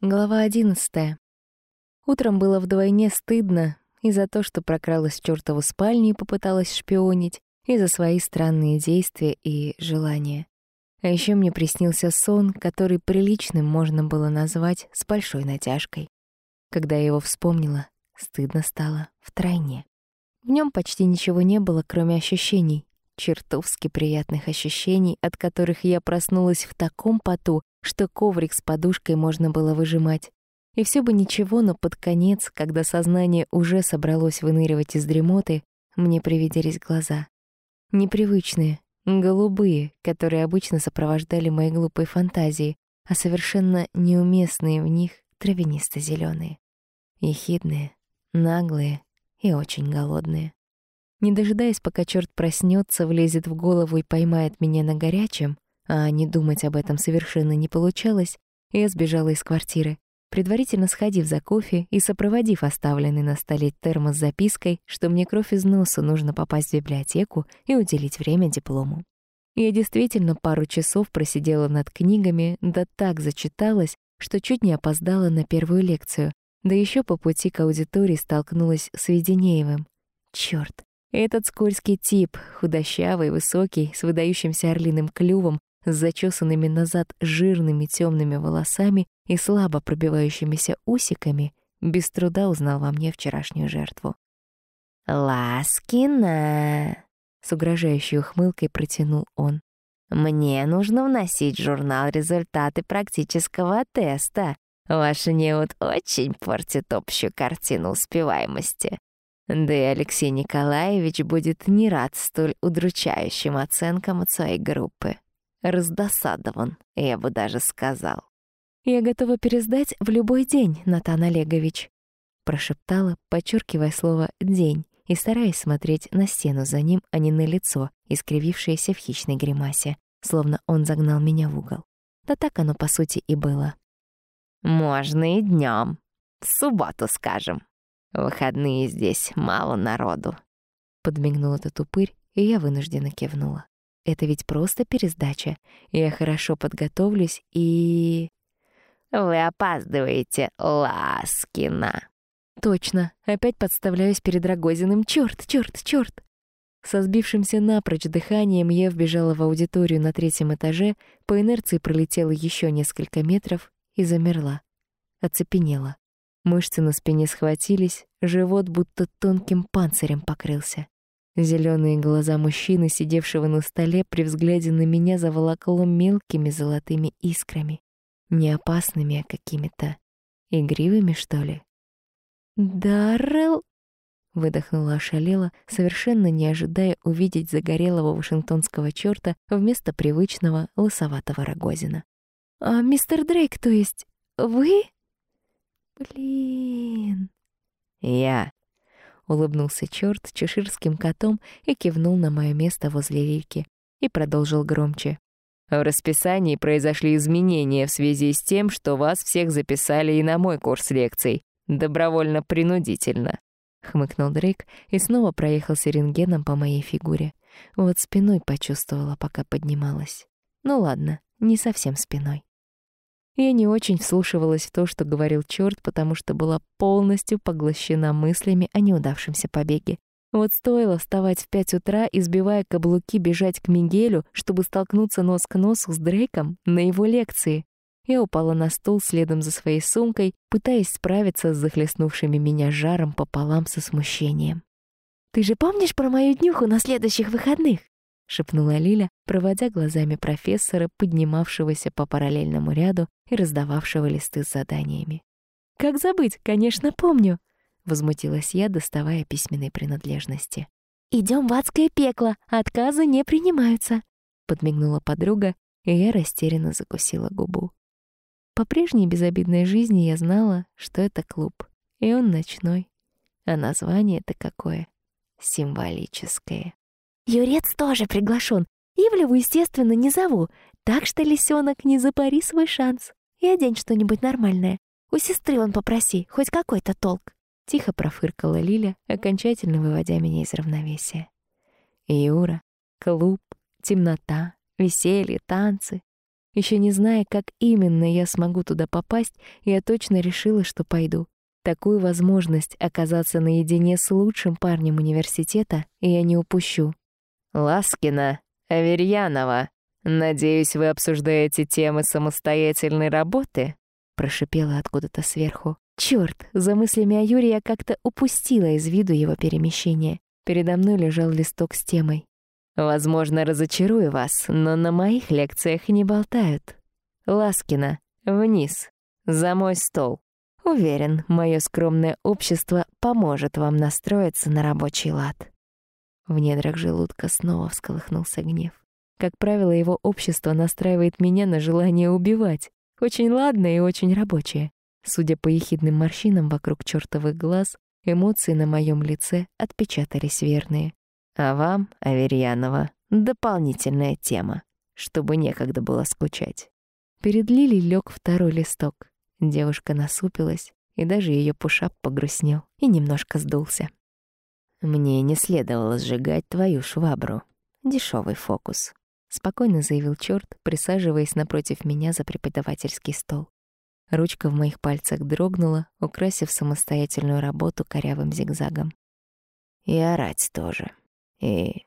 Глава одиннадцатая. Утром было вдвойне стыдно и за то, что прокралась в чёртову спальню и попыталась шпионить, и за свои странные действия и желания. А ещё мне приснился сон, который приличным можно было назвать с большой натяжкой. Когда я его вспомнила, стыдно стало втройне. В нём почти ничего не было, кроме ощущений, чертовски приятных ощущений, от которых я проснулась в таком поту, что коврик с подушкой можно было выжимать. И все бы ничего, но под конец, когда сознание уже собралось выныривать из дремоты, мне привиделись глаза. Непривычные, голубые, которые обычно сопровождали мои глупые фантазии, а совершенно неуместные в них травянисто зеленые Ехидные, наглые и очень голодные. Не дожидаясь, пока черт проснется, влезет в голову и поймает меня на горячем, а не думать об этом совершенно не получалось, я сбежала из квартиры, предварительно сходив за кофе и сопроводив оставленный на столе термос с запиской, что мне кровь из носа нужно попасть в библиотеку и уделить время диплому. Я действительно пару часов просидела над книгами, да так зачиталась, что чуть не опоздала на первую лекцию, да еще по пути к аудитории столкнулась с Веденеевым. Чёрт, этот скользкий тип, худощавый, высокий, с выдающимся орлиным клювом, с зачесанными назад жирными темными волосами и слабо пробивающимися усиками, без труда узнал во мне вчерашнюю жертву. «Ласкина!» — с угрожающей ухмылкой протянул он. «Мне нужно вносить в журнал результаты практического теста. Ваш неуд очень портит общую картину успеваемости. Да и Алексей Николаевич будет не рад столь удручающим оценкам от своей группы. Раздосадован, я бы даже сказал. «Я готова пересдать в любой день, Натан Олегович», прошептала, подчеркивая слово «день» и стараясь смотреть на стену за ним, а не на лицо, искривившееся в хищной гримасе, словно он загнал меня в угол. Да так оно, по сути, и было. «Можно и днем, В субботу, скажем», выходные здесь мало народу. Подмигнул этот упырь, и я вынужденно кивнула. Это ведь просто пересдача. Я хорошо подготовлюсь и... Вы опаздываете, Ласкина. Точно. Опять подставляюсь перед Рогозиным. Чёрт, чёрт, чёрт. Со сбившимся напрочь дыханием я вбежала в аудиторию на третьем этаже, по инерции пролетела еще несколько метров и замерла. Оцепенела. Мышцы на спине схватились, живот будто тонким панцирем покрылся. Зелёные глаза мужчины, сидевшего на столе, при взгляде на меня заволокло мелкими золотыми искрами. Не опасными, а какими-то игривыми, что ли. «Даррелл!» — выдохнула ошалела, совершенно не ожидая увидеть загорелого вашингтонского чёрта вместо привычного лысоватого Рогозина. «А мистер Дрейк, то есть вы?» «Блин...» «Я...» — улыбнулся черт чеширским котом и кивнул на мое место возле Рильки и продолжил громче. «В расписании произошли изменения в связи с тем, что вас всех записали и на мой курс лекций. Добровольно-принудительно». Хмыкнул Дрейк и снова проехался рентгеном по моей фигуре. Вот спиной почувствовала, пока поднималась. Ну ладно, не совсем спиной. Я не очень вслушивалась в то, что говорил чёрт, потому что была полностью поглощена мыслями о неудавшемся побеге. Вот стоило вставать в пять утра, избивая каблуки, бежать к Мигелю, чтобы столкнуться нос к носу с Дрейком на его лекции. Я упала на стул следом за своей сумкой, пытаясь справиться с захлестнувшими меня жаром пополам со смущением. «Ты же помнишь про мою днюху на следующих выходных?» — шепнула Лиля, проводя глазами профессора, поднимавшегося по параллельному ряду и раздававшего листы с заданиями. «Как забыть? Конечно, помню!» — возмутилась я, доставая письменные принадлежности. «Идем в адское пекло, отказы не принимаются!» — подмигнула подруга, и я растерянно закусила губу. По прежней безобидной жизни я знала, что это клуб, и он ночной, а название-то какое символическое. Юрец тоже приглашен. Ивлеву, естественно, не зову. Так что, лисенок, не запари свой шанс. И одень что-нибудь нормальное. У сестры он попроси, хоть какой-то толк. Тихо профыркала Лиля, окончательно выводя меня из равновесия. Юра, клуб, темнота, веселье, танцы. Еще не зная, как именно я смогу туда попасть, я точно решила, что пойду. Такую возможность оказаться наедине с лучшим парнем университета я не упущу. «Ласкина, Аверьянова, надеюсь, вы обсуждаете темы самостоятельной работы?» прошипела откуда-то сверху. Чёрт, за мыслями о Юре я как-то упустила из виду его перемещение. Передо мной лежал листок с темой. Возможно, разочарую вас, но на моих лекциях не болтают. Ласкина, вниз, за мой стол. Уверен, мое скромное общество поможет вам настроиться на рабочий лад. В недрах желудка снова всколыхнулся гнев. Как правило, его общество настраивает меня на желание убивать. Очень ладное и очень рабочее. Судя по ехидным морщинам вокруг чертовых глаз, эмоции на моем лице отпечатались верные. А вам, Аверьянова, дополнительная тема, чтобы некогда было скучать. Перед Лили лег второй листок. Девушка насупилась, и даже ее пушап погрустнел и немножко сдулся. «Мне не следовало сжигать твою швабру. Дешевый фокус», — спокойно заявил чёрт, присаживаясь напротив меня за преподавательский стол. Ручка в моих пальцах дрогнула, украсив самостоятельную работу корявым зигзагом. «И орать тоже», и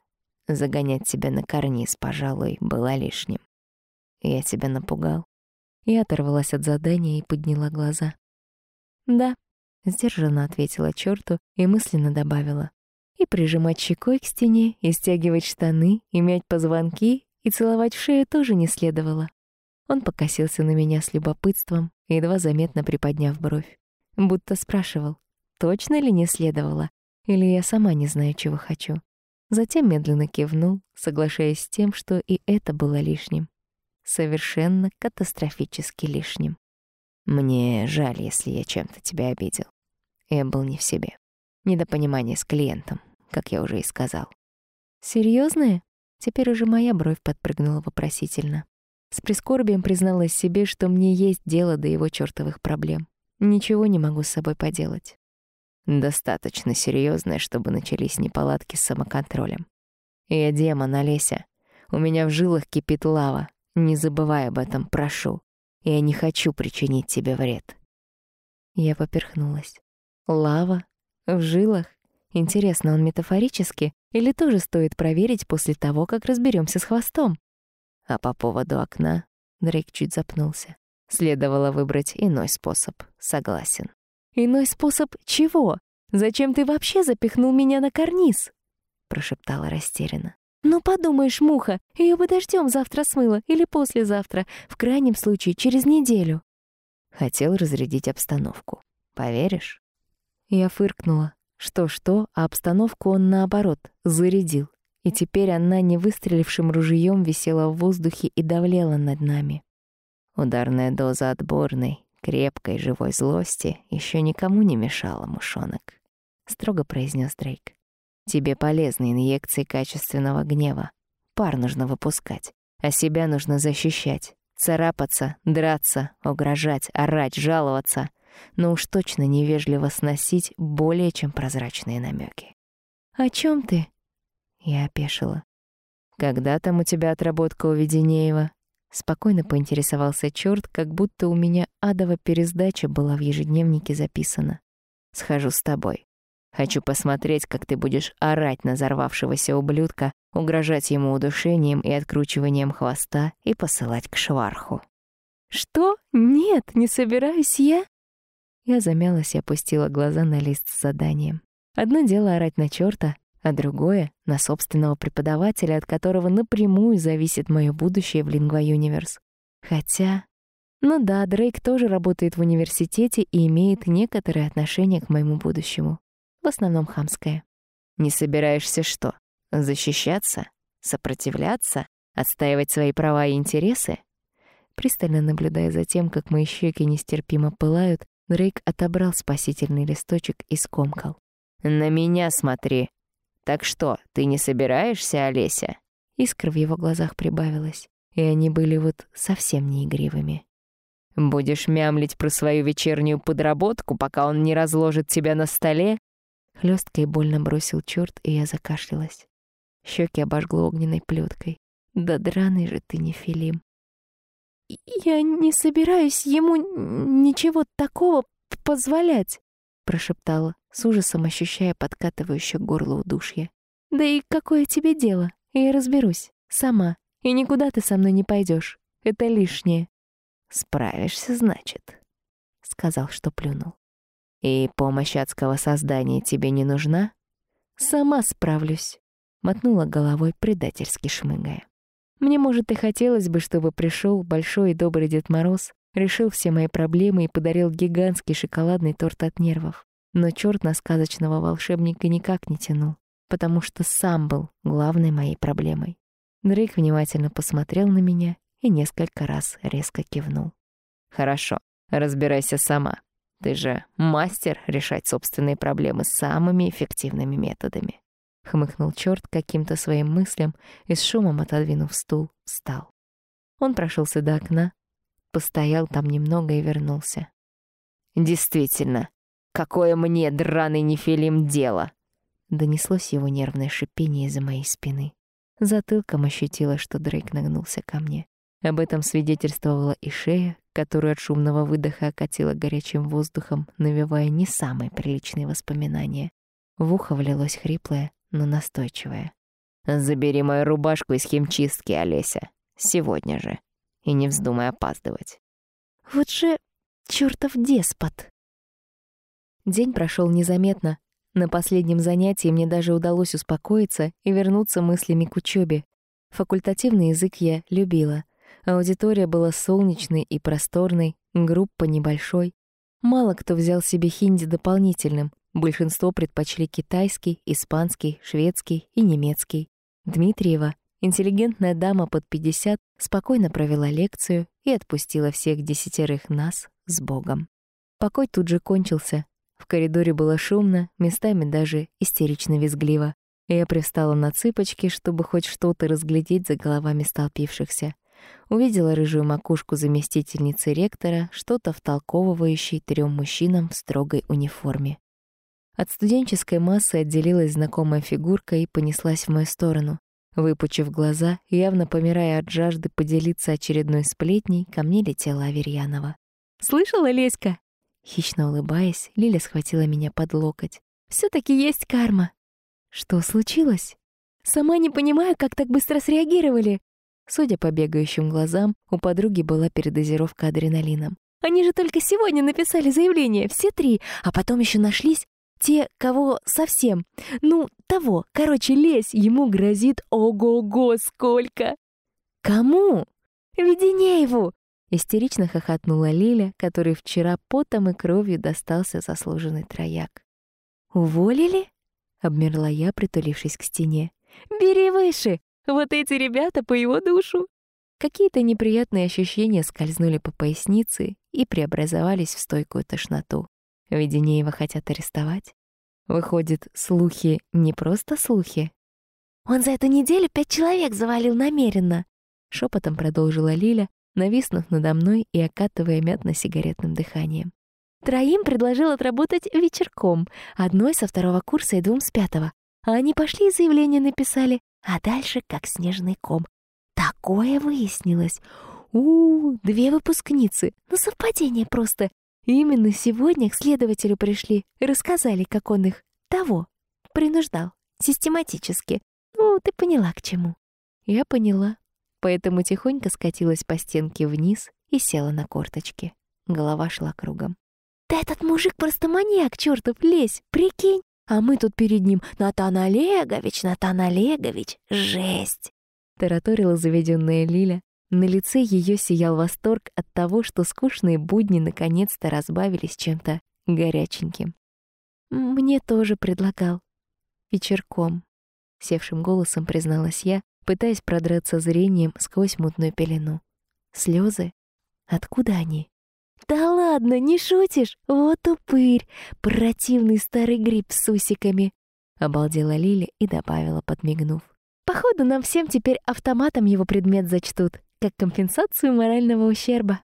загонять тебя на карниз, пожалуй, было лишним. Я тебя напугал. Я оторвалась от задания и подняла глаза. «Да», — сдержанно ответила чёрту и мысленно добавила. «И прижимать щекой к стене, и стягивать штаны, и мять позвонки, и целовать в шею тоже не следовало». Он покосился на меня с любопытством, едва заметно приподняв бровь. Будто спрашивал, точно ли не следовало, или я сама не знаю, чего хочу. Затем медленно кивнул, соглашаясь с тем, что и это было лишним. Совершенно катастрофически лишним. Мне жаль, если я чем-то тебя обидел. Я был не в себе. Недопонимание с клиентом, как я уже и сказал. Серьезное? Теперь уже моя бровь подпрыгнула вопросительно. С прискорбием призналась себе, что мне есть дело до его чёртовых проблем. Ничего не могу с собой поделать. Достаточно серьезная, чтобы начались неполадки с самоконтролем. Я демон, Олеся. У меня в жилах кипит лава. Не забывай об этом, прошу. Я не хочу причинить тебе вред. Я поперхнулась. Лава? В жилах? Интересно, он метафорически или тоже стоит проверить после того, как разберемся с хвостом? А по поводу окна Дрейк чуть запнулся. Следовало выбрать иной способ. Согласен. «Иной способ чего? Зачем ты вообще запихнул меня на карниз?» прошептала растерянно. «Ну, подумаешь, муха, ее бы дождем завтра смыло или послезавтра, в крайнем случае через неделю». Хотел разрядить обстановку. Поверишь? Я фыркнула. Что-что, а обстановку он, наоборот, зарядил. И теперь она не выстрелившим ружьем висела в воздухе и давлела над нами. Ударная доза отборной, крепкой живой злости еще никому не мешала, мушонок, строго произнес Дрейк. Тебе полезны инъекции качественного гнева. Пар нужно выпускать, а себя нужно защищать. Царапаться, драться, угрожать, орать, жаловаться. Но уж точно невежливо сносить более чем прозрачные намеки. «О чем ты?» Я опешила. «Когда там у тебя отработка у Веденеева?» Спокойно поинтересовался чёрт, как будто у меня адова пересдача была в ежедневнике записана. «Схожу с тобой. Хочу посмотреть, как ты будешь орать на взорвавшегося ублюдка, угрожать ему удушением и откручиванием хвоста и посылать к шварху». «Что? Нет, не собираюсь я?» Я замялась и опустила глаза на лист с заданием. Одно дело орать на чёрта, а другое — на собственного преподавателя, от которого напрямую зависит мое будущее в Lingua Universe. Хотя... Ну да, Дрейк тоже работает в университете и имеет некоторое отношение к моему будущему. В основном хамское. Не собираешься что? Защищаться? Сопротивляться? Отстаивать свои права и интересы? Пристально наблюдая за тем, как мои щеки нестерпимо пылают, Дрейк отобрал спасительный листочек и скомкал. «На меня смотри!» Так что, ты не собираешься, Олеся?» Искра в его глазах прибавилась, и они были вот совсем не игривыми. «Будешь мямлить про свою вечернюю подработку, пока он не разложит тебя на столе?» Хлёстко и больно бросил чёрт, и я закашлялась. Щеки обожгло огненной плёткой. «Да драный же ты, не Филим!» Я не собираюсь ему ничего такого позволять», — прошептала, с ужасом ощущая подкатывающее горло удушье. «Да и какое тебе дело? Я разберусь. Сама. И никуда ты со мной не пойдешь. Это лишнее». «Справишься, значит», — сказал, что плюнул. «И помощь адского создания тебе не нужна?» «Сама справлюсь», — мотнула головой, предательски шмыгая. «Мне, может, и хотелось бы, чтобы пришел большой и добрый Дед Мороз, решил все мои проблемы и подарил гигантский шоколадный торт от нервов. Но черт на сказочного волшебника никак не тянул, потому что сам был главной моей проблемой. Дрейк внимательно посмотрел на меня и несколько раз резко кивнул. «Хорошо, разбирайся сама. Ты же мастер решать собственные проблемы самыми эффективными методами». Хмыкнул черт каким-то своим мыслям и с шумом отодвинув стул, встал. Он прошелся до окна, постоял там немного и вернулся. «Действительно, какое мне, драный нефилим, дело!» Донеслось его нервное шипение из-за моей спины. Затылком ощутила, что Дрейк нагнулся ко мне. Об этом свидетельствовала и шея, которую от шумного выдоха окатила горячим воздухом, навевая не самые приличные воспоминания. В ухо влилось хриплое, но настойчивое. «Забери мою рубашку из химчистки, Олеся. Сегодня же» и не вздумай опаздывать. Вот же чертов деспот. День прошел незаметно. На последнем занятии мне даже удалось успокоиться и вернуться мыслями к учебе. Факультативный язык я любила. Аудитория была солнечной и просторной, группа небольшой. Мало кто взял себе хинди дополнительным. Большинство предпочли китайский, испанский, шведский и немецкий. Дмитриева Интеллигентная дама под 50 спокойно провела лекцию и отпустила всех десятерых нас с Богом. Покой тут же кончился. В коридоре было шумно, местами даже истерично визгливо. Я привстала на цыпочки, чтобы хоть что-то разглядеть за головами столпившихся. Увидела рыжую макушку заместительницы ректора, что-то втолковывающей трем мужчинам в строгой униформе. От студенческой массы отделилась знакомая фигурка и понеслась в мою сторону. Выпучив глаза, явно помирая от жажды поделиться очередной сплетней, ко мне летела Аверьянова. «Слышала, Леська?» Хищно улыбаясь, Лиля схватила меня под локоть. все таки есть карма». «Что случилось?» «Сама не понимаю, как так быстро среагировали». Судя по бегающим глазам, у подруги была передозировка адреналином. «Они же только сегодня написали заявление, все три, а потом еще нашлись те, кого совсем. Ну, того. Короче, лезь, ему грозит ого-го сколько. Кому? Веденееву! Истерично хохотнула Лиля, которой вчера потом и кровью достался заслуженный трояк. «Уволили?» — обмерла я, притулившись к стене. «Бери выше! Вот эти ребята по его душу!» Какие-то неприятные ощущения скользнули по пояснице и преобразовались в стойкую тошноту. Веденеева хотят арестовать? Выходит, слухи не просто слухи? «Он за эту неделю пять человек завалил намеренно», — шепотом продолжила Лиля, нависнув надо мной и окатывая мятно-сигаретным дыханием. Троим предложил отработать вечерком, одной со второго курса и двум с пятого. А они пошли и заявление написали, а дальше как снежный ком. Такое выяснилось. У, -у две выпускницы. Ну, совпадение просто. Именно сегодня к следователю пришли рассказали, как он их того принуждал систематически. Ну, ты поняла, к чему. Я поняла, поэтому тихонько скатилась по стенке вниз и села на корточки. Голова шла кругом. «Да этот мужик просто маньяк, чертов, лезь, прикинь! А мы тут перед ним Натан Олегович, Натан Олегович, жесть!» Тараторила заведенная Лиля, на лице ее сиял восторг от того, что скучные будни наконец-то разбавились чем-то горяченьким. «Мне тоже предлагал. Вечерком», — севшим голосом призналась я, пытаясь продраться зрением сквозь мутную пелену. Слезы? Откуда они? «Да ладно, не шутишь? Вот упырь! Противный старый гриб с усиками!» Обалдела Лили и добавила, подмигнув. «Походу, нам всем теперь автоматом его предмет зачтут как компенсацию морального ущерба.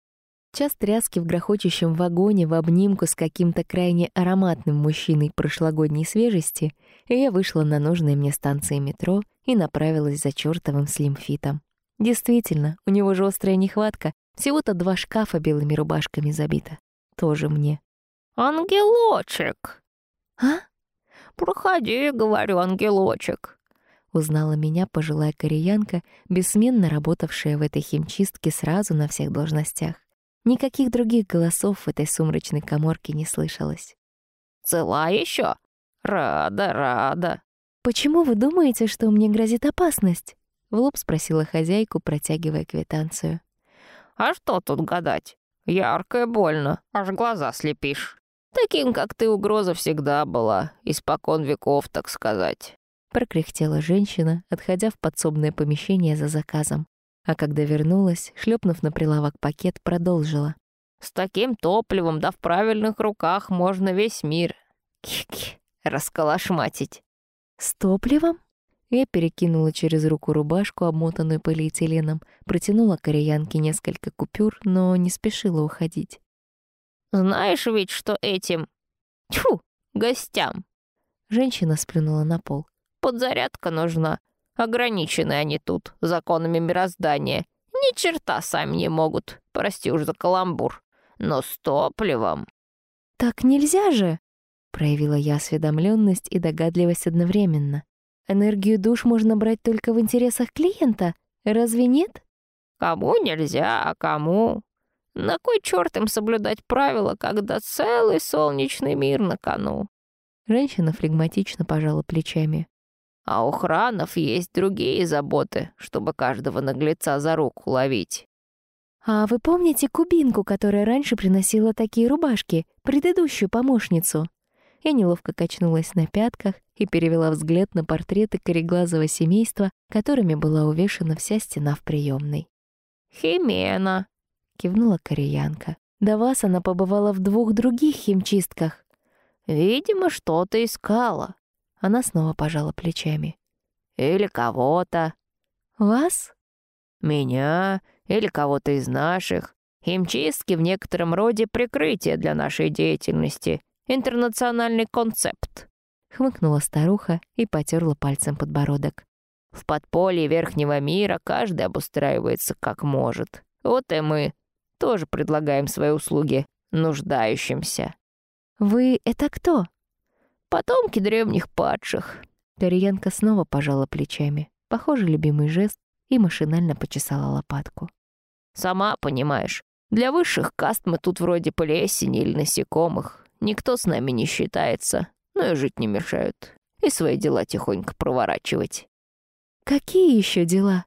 Час тряски в грохочущем вагоне в обнимку с каким-то крайне ароматным мужчиной прошлогодней свежести, и я вышла на нужные мне станции метро и направилась за чертовым слимфитом. Действительно, у него же острая нехватка, Всего-то два шкафа белыми рубашками забито. Тоже мне. «Ангелочек!» «А?» «Проходи, — говорю, ангелочек!» Узнала меня пожилая кореянка, бессменно работавшая в этой химчистке сразу на всех должностях. Никаких других голосов в этой сумрачной коморке не слышалось. «Цела еще? Рада, рада!» «Почему вы думаете, что мне грозит опасность?» — в лоб спросила хозяйку, протягивая квитанцию. «А что тут гадать? Ярко и больно, аж глаза слепишь. Таким, как ты, угроза всегда была, испокон веков, так сказать». Прокряхтела женщина, отходя в подсобное помещение за заказом. А когда вернулась, шлепнув на прилавок пакет, продолжила. «С таким топливом, да в правильных руках можно весь мир Ки-ки, расколошматить». «С топливом?» Я перекинула через руку рубашку, обмотанную полиэтиленом, протянула кореянке несколько купюр, но не спешила уходить. «Знаешь ведь, что этим... Тьфу, гостям...» Женщина сплюнула на пол. «Подзарядка нужна. Ограничены они тут законами мироздания. Ни черта сами не могут. Прости уж за каламбур. Но с топливом...» «Так нельзя же!» Проявила я осведомленность и догадливость одновременно. Энергию душ можно брать только в интересах клиента, разве нет? Кому нельзя, а кому? На кой черт им соблюдать правила, когда целый солнечный мир на кону? Женщина флегматично пожала плечами. А у хранов есть другие заботы, чтобы каждого наглеца за руку ловить. А вы помните кубинку, которая раньше приносила такие рубашки, предыдущую помощницу? Я неловко качнулась на пятках и перевела взгляд на портреты кореглазого семейства, которыми была увешана вся стена в приемной. «Химена», — кивнула кореянка. «До вас она побывала в двух других химчистках». «Видимо, что-то искала». Она снова пожала плечами. «Или кого-то». «Вас?» «Меня или кого-то из наших. Химчистки в некотором роде прикрытие для нашей деятельности интернациональный концепт», — хмыкнула старуха и потерла пальцем подбородок. «В подполье верхнего мира каждый обустраивается как может. Вот и мы тоже предлагаем свои услуги нуждающимся». «Вы — это кто?» «Потомки древних падших». Дарьянка снова пожала плечами. Похоже, любимый жест, и машинально почесала лопатку. «Сама понимаешь, для высших каст мы тут вроде плесени или насекомых. Никто с нами не считается, но и жить не мешают. И свои дела тихонько проворачивать. Какие еще дела?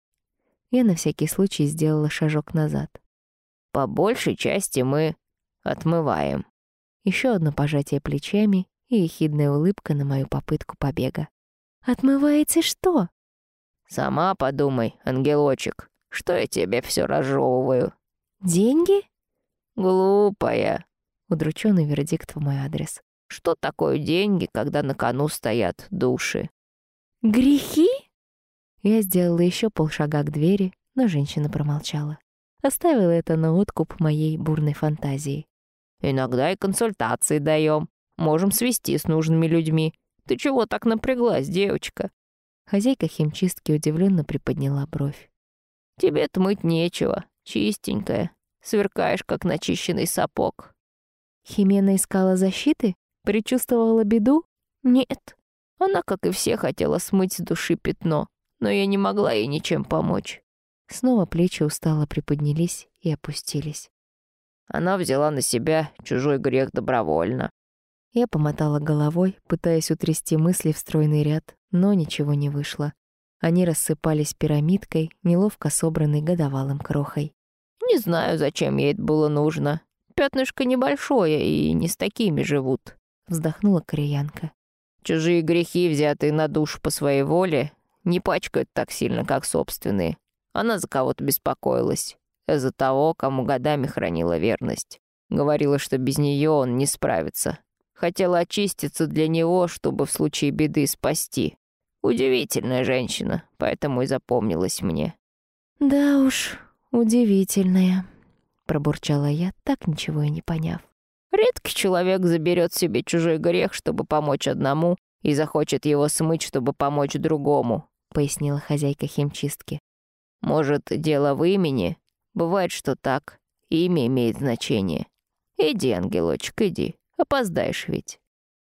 Я на всякий случай сделала шажок назад. По большей части мы отмываем. Еще одно пожатие плечами и ехидная улыбка на мою попытку побега. Отмываете что? Сама подумай, ангелочек, что я тебе все разжевываю. Деньги? Глупая, Удрученный вердикт в мой адрес. Что такое деньги, когда на кону стоят души? Грехи? Я сделала еще полшага к двери, но женщина промолчала. Оставила это на откуп моей бурной фантазии. Иногда и консультации даем. Можем свести с нужными людьми. Ты чего так напряглась, девочка? Хозяйка химчистки удивленно приподняла бровь. Тебе-то мыть нечего, чистенькая. Сверкаешь, как начищенный сапог. Химена искала защиты? Причувствовала беду? Нет. Она, как и все, хотела смыть с души пятно, но я не могла ей ничем помочь. Снова плечи устало приподнялись и опустились. Она взяла на себя чужой грех добровольно. Я помотала головой, пытаясь утрясти мысли в стройный ряд, но ничего не вышло. Они рассыпались пирамидкой, неловко собранной годовалым крохой. Не знаю, зачем ей это было нужно. Пятнышко небольшое, и не с такими живут», — вздохнула кореянка. «Чужие грехи, взятые на душу по своей воле, не пачкают так сильно, как собственные. Она за кого-то беспокоилась, за того, кому годами хранила верность. Говорила, что без нее он не справится. Хотела очиститься для него, чтобы в случае беды спасти. Удивительная женщина, поэтому и запомнилась мне». «Да уж, удивительная», пробурчала я, так ничего и не поняв. Редкий человек заберет себе чужой грех, чтобы помочь одному, и захочет его смыть, чтобы помочь другому, пояснила хозяйка химчистки. Может, дело в имени? Бывает, что так. имя имеет значение. Иди, ангелочек, иди, опоздаешь ведь».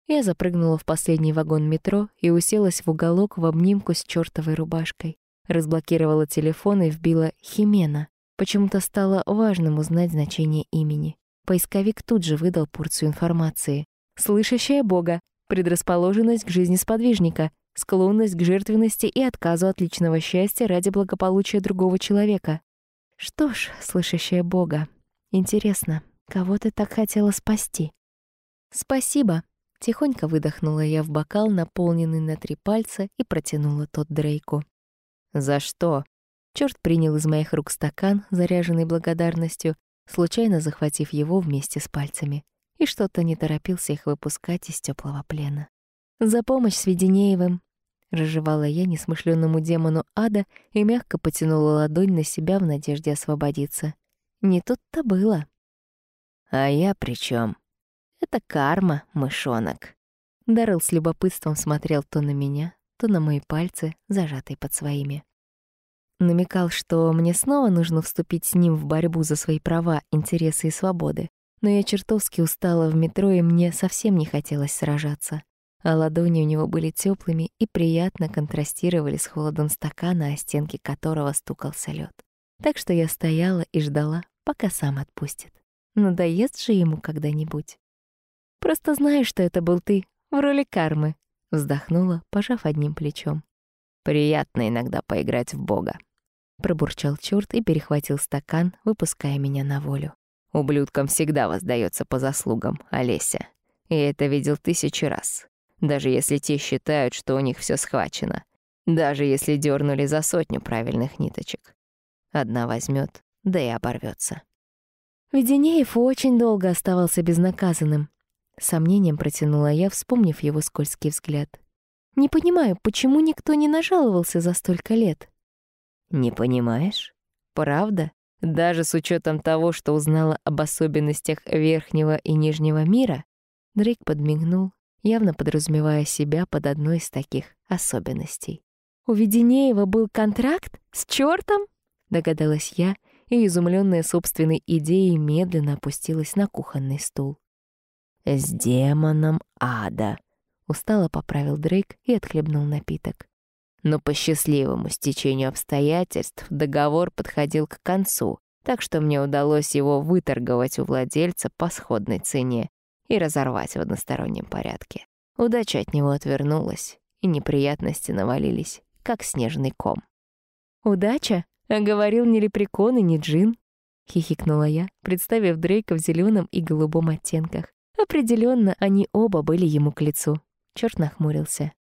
Я запрыгнула в последний вагон метро и уселась в уголок в обнимку с чёртовой рубашкой. Разблокировала телефон и вбила «Химена». Почему-то стало важным узнать значение имени. Поисковик тут же выдал порцию информации. «Слышащая Бога, предрасположенность к жизни сподвижника, склонность к жертвенности и отказу от личного счастья ради благополучия другого человека». Что ж, слышащая Бога, интересно, кого ты так хотела спасти? «Спасибо», — тихонько выдохнула я в бокал, наполненный на три пальца, и протянула тот Дрейку. «За что?» Чёрт принял из моих рук стакан, заряженный благодарностью, случайно захватив его вместе с пальцами, и что-то не торопился их выпускать из теплого плена. «За помощь с Веденеевым!» — разжевала я несмышленному демону ада и мягко потянула ладонь на себя в надежде освободиться. Не тут-то было. «А я при чем? «Это карма, мышонок». Даррелл с любопытством смотрел то на меня, то на мои пальцы, зажатые под своими. Намекал, что мне снова нужно вступить с ним в борьбу за свои права, интересы и свободы. Но я чертовски устала в метро, и мне совсем не хотелось сражаться. А ладони у него были теплыми и приятно контрастировали с холодом стакана, о стенке которого стукался лед. Так что я стояла и ждала, пока сам отпустит. Надоест же ему когда-нибудь. «Просто знаю, что это был ты, в роли кармы», — вздохнула, пожав одним плечом. Приятно иногда поиграть в Бога. Пробурчал чёрт и перехватил стакан, выпуская меня на волю. Ублюдкам всегда воздается по заслугам, Олеся. И это видел тысячи раз. Даже если те считают, что у них все схвачено. Даже если дернули за сотню правильных ниточек. Одна возьмет, да и оборвется. Веденеев очень долго оставался безнаказанным. Сомнением протянула я, вспомнив его скользкий взгляд. Не понимаю, почему никто не нажаловался за столько лет? Не понимаешь? Правда? Даже с учетом того, что узнала об особенностях верхнего и нижнего мира? Дрейк подмигнул, явно подразумевая себя под одной из таких особенностей. «У Веденеева был контракт? С чёртом?» Догадалась я, и, изумленная собственной идеей, медленно опустилась на кухонный стул. «С демоном ада», Устало поправил Дрейк и отхлебнул напиток. Но по счастливому стечению обстоятельств договор подходил к концу, так что мне удалось его выторговать у владельца по сходной цене и разорвать в одностороннем порядке. Удача от него отвернулась, и неприятности навалились, как снежный ком. «Удача? А говорил не лепрекон и не джин?» — хихикнула я, представив Дрейка в зеленом и голубом оттенках. Определенно, они оба были ему к лицу. Чёрт нахмурился.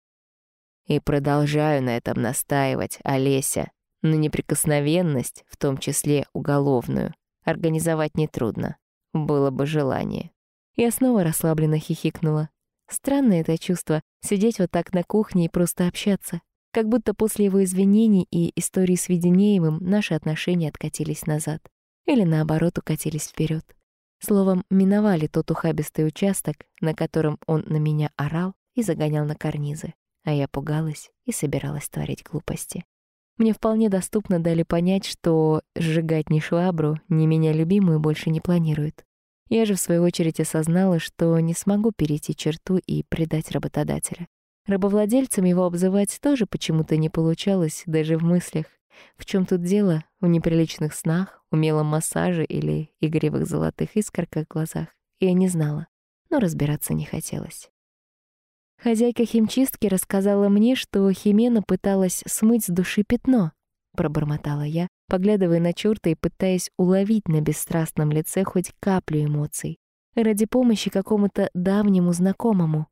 И продолжаю на этом настаивать, Олеся. Но неприкосновенность, в том числе уголовную, организовать нетрудно. Было бы желание. Я снова расслабленно хихикнула. Странное это чувство — сидеть вот так на кухне и просто общаться. Как будто после его извинений и истории с Веденеевым наши отношения откатились назад. Или наоборот, укатились вперед. Словом, миновали тот ухабистый участок, на котором он на меня орал, и загонял на карнизы, а я пугалась и собиралась творить глупости. Мне вполне доступно дали понять, что сжигать ни швабру, ни меня любимую больше не планирует. Я же, в свою очередь, осознала, что не смогу перейти черту и предать работодателя. Рабовладельцем его обзывать тоже почему-то не получалось, даже в мыслях. В чем тут дело? В неприличных снах, умелом массаже или игривых золотых искорках в глазах? Я не знала, но разбираться не хотелось. Хозяйка химчистки рассказала мне, что Химена пыталась смыть с души пятно, пробормотала я, поглядывая на чёрта и пытаясь уловить на бесстрастном лице хоть каплю эмоций. Ради помощи какому-то давнему знакомому.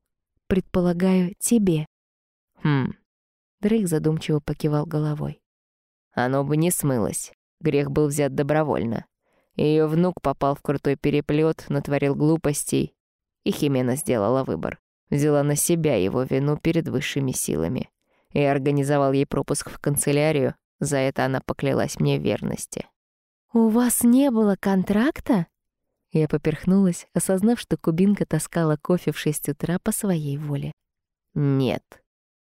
Предполагаю, тебе. Хм. Дрейк задумчиво покивал головой. Оно бы не смылось. Грех был взят добровольно. Ее внук попал в крутой переплет, натворил глупостей, и Химена сделала выбор взяла на себя его вину перед высшими силами и организовал ей пропуск в канцелярию, за это она поклялась мне верности. «У вас не было контракта?» Я поперхнулась, осознав, что кубинка таскала кофе в шесть утра по своей воле. «Нет».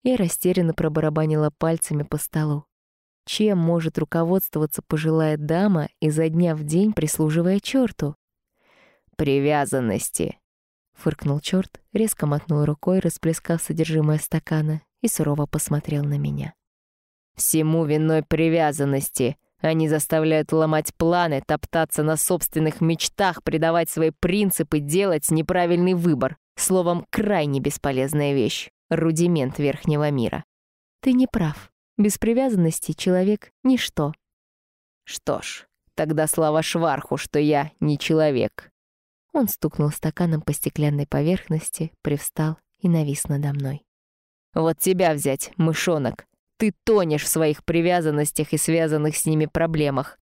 Я растерянно пробарабанила пальцами по столу. Чем может руководствоваться пожилая дама, изо дня в день прислуживая черту? «Привязанности», — фыркнул черт, резко мотнул рукой, расплескав содержимое стакана, и сурово посмотрел на меня. «Всему виной привязанности. Они заставляют ломать планы, топтаться на собственных мечтах, предавать свои принципы, делать неправильный выбор. Словом, крайне бесполезная вещь. Рудимент верхнего мира. Ты не прав. Без привязанности человек — ничто. Что ж, тогда слава Шварху, что я не человек. Он стукнул стаканом по стеклянной поверхности, привстал и навис надо мной. Вот тебя взять, мышонок. Ты тонешь в своих привязанностях и связанных с ними проблемах.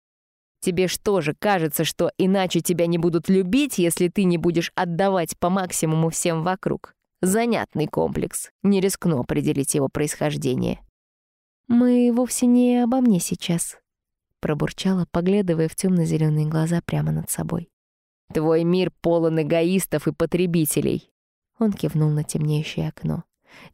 Тебе что же кажется, что иначе тебя не будут любить, если ты не будешь отдавать по максимуму всем вокруг? Занятный комплекс. Не рискну определить его происхождение. «Мы вовсе не обо мне сейчас», — пробурчала, поглядывая в темно-зеленые глаза прямо над собой. «Твой мир полон эгоистов и потребителей». Он кивнул на темнеющее окно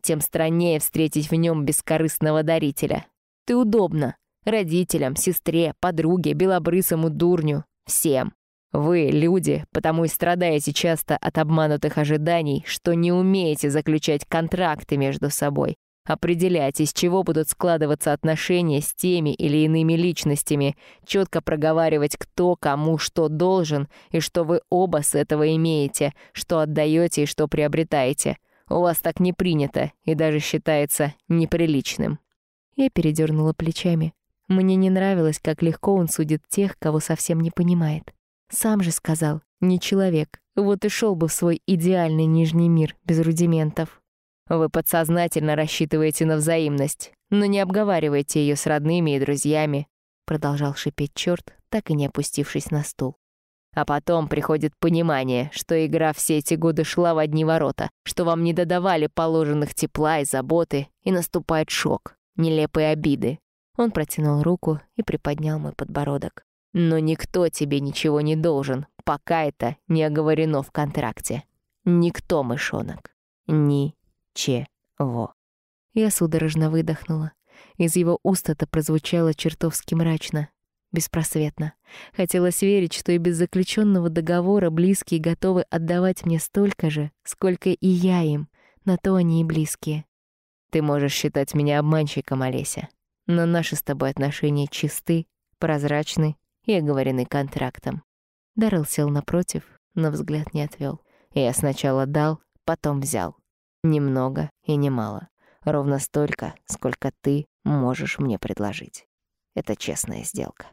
тем страннее встретить в нем бескорыстного дарителя. Ты удобно. Родителям, сестре, подруге, белобрысому дурню. Всем. Вы, люди, потому и страдаете часто от обманутых ожиданий, что не умеете заключать контракты между собой, определять, из чего будут складываться отношения с теми или иными личностями, четко проговаривать, кто кому что должен, и что вы оба с этого имеете, что отдаете и что приобретаете. У вас так не принято и даже считается неприличным». Я передернула плечами. Мне не нравилось, как легко он судит тех, кого совсем не понимает. Сам же сказал, не человек. Вот и шел бы в свой идеальный нижний мир без рудиментов. Вы подсознательно рассчитываете на взаимность, но не обговаривайте ее с родными и друзьями, продолжал шипеть черт, так и не опустившись на стул. А потом приходит понимание, что игра все эти годы шла в одни ворота, что вам не додавали положенных тепла и заботы, и наступает шок, нелепые обиды. Он протянул руку и приподнял мой подбородок. Но никто тебе ничего не должен, пока это не оговорено в контракте. Никто, мышонок. Ни-че-во. Я судорожно выдохнула. Из его уст это прозвучало чертовски мрачно, беспросветно. Хотелось верить, что и без заключенного договора близкие готовы отдавать мне столько же, сколько и я им. На то они и близкие. Ты можешь считать меня обманщиком, Олеся. Но наши с тобой отношения чисты, прозрачны и оговорены контрактом. Даррелл сел напротив, но взгляд не отвел. Я сначала дал, потом взял. Немного и немало. Ровно столько, сколько ты можешь мне предложить. Это честная сделка.